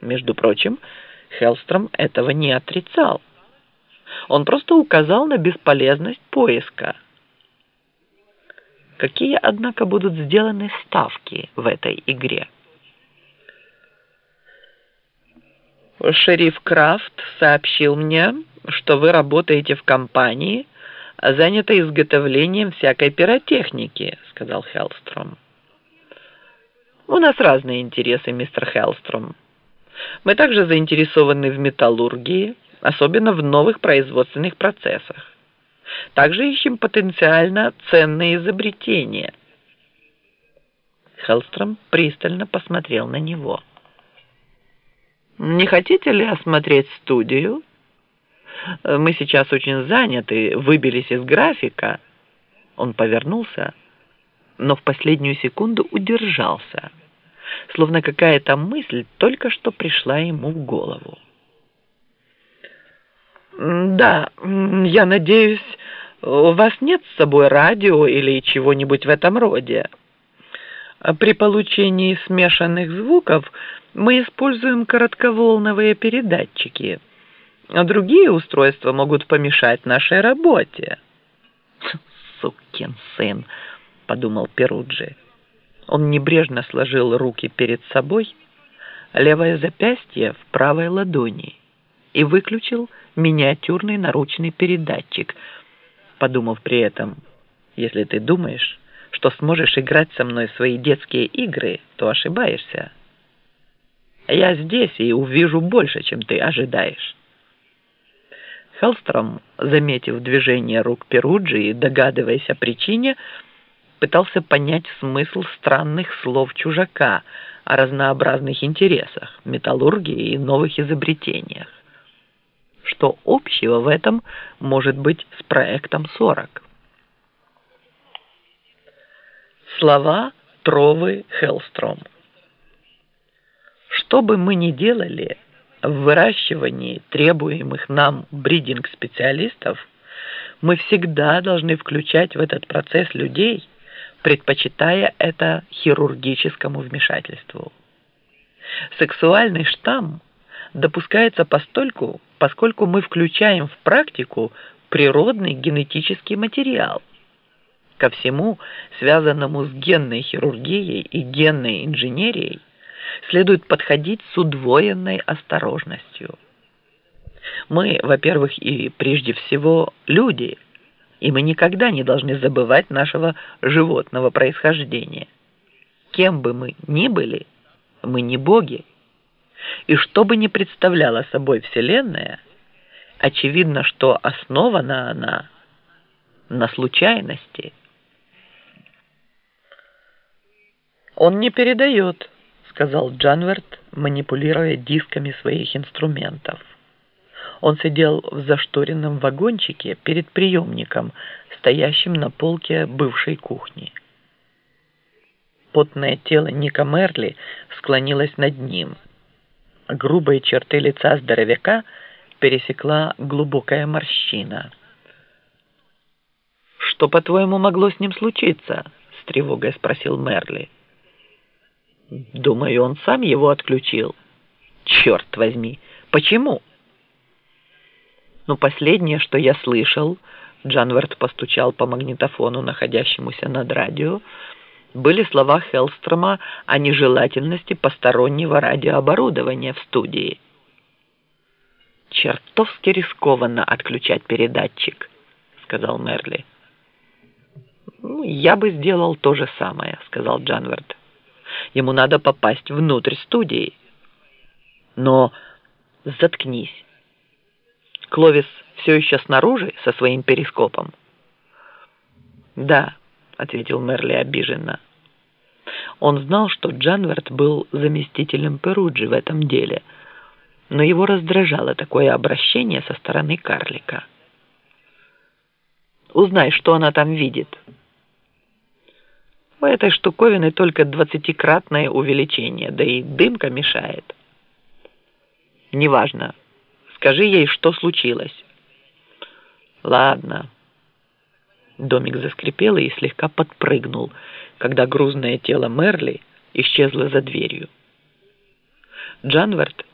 Между прочим, Хелстром этого не отрицал. Он просто указал на бесполезность поиска. Какие, однако, будут сделаны ставки в этой игре? Шериф Крафт сообщил мне, что вы работаете в компании, занятой изготовлением всякой пиротехники, сказал Хелстром. У нас разные интересы, мистер Хелстром. Мы также заинтересованы в металлургии, особенно в новых производственных процессах. Также ищем потенциально ценные изобретения. Хелстром пристально посмотрел на него. «Не хотите ли осмотреть студию? Мы сейчас очень заняты, выбились из графика». Он повернулся, но в последнюю секунду удержался, словно какая-то мысль только что пришла ему в голову. «Да, я надеюсь, у вас нет с собой радио или чего-нибудь в этом роде?» При получении смешанных звуков мы используем коротковолновые передатчики, а другие устройства могут помешать нашей работе. «Сукин сын!» — подумал Перуджи. Он небрежно сложил руки перед собой, левое запястье в правой ладони и выключил миниатюрный наручный передатчик, подумав при этом, если ты думаешь что сможешь играть со мной свои детские игры, то ошибаешься. Я здесь и увижу больше, чем ты ожидаешь. Хелстром, заметив движение рук Перуджи и догадываясь о причине, пытался понять смысл странных слов чужака о разнообразных интересах, металлургии и новых изобретениях. Что общего в этом может быть с проектом 40? Слова Тровы Хелстром. Что бы мы ни делали в выращивании требуемых нам бридинг-специалистов, мы всегда должны включать в этот процесс людей, предпочитая это хирургическому вмешательству. Сексуальный штамм допускается постольку, поскольку мы включаем в практику природный генетический материал, ко всему, связанному с генной хирургией и генной инженерией, следует подходить с удвоенной осторожностью. Мы, во-первых, и прежде всего люди, и мы никогда не должны забывать нашего животного происхождения. Кем бы мы ни были, мы не боги. И что бы ни представляла собой Вселенная, очевидно, что основана она на случайности – «Он не передает», — сказал Джанверт, манипулируя дисками своих инструментов. Он сидел в зашторенном вагончике перед приемником, стоящим на полке бывшей кухни. Потное тело Ника Мерли склонилось над ним. Грубые черты лица здоровяка пересекла глубокая морщина. «Что, по-твоему, могло с ним случиться?» — с тревогой спросил Мерли. Думаю, он сам его отключил. Черт возьми, почему? Ну, последнее, что я слышал, Джанверт постучал по магнитофону, находящемуся над радио, были слова Хелстрома о нежелательности постороннего радиооборудования в студии. «Чертовски рискованно отключать передатчик», — сказал Мерли. «Ну, «Я бы сделал то же самое», — сказал Джанверт. Ему надо попасть внутрь студии. Но заткнись. Кловис все еще снаружи со своим перископом? Да, ответил Мерли обиженно. Он знал, что Джанверт был заместителем Перуджи в этом деле, но его раздражало такое обращение со стороны карлика. «Узнай, что она там видит», у этой штуковины только двадцатикратное увеличение, да и дымка мешает. Неважно. Скажи ей, что случилось. Ладно. Домик заскрипел и слегка подпрыгнул, когда грузное тело Мерли исчезло за дверью. Джанверт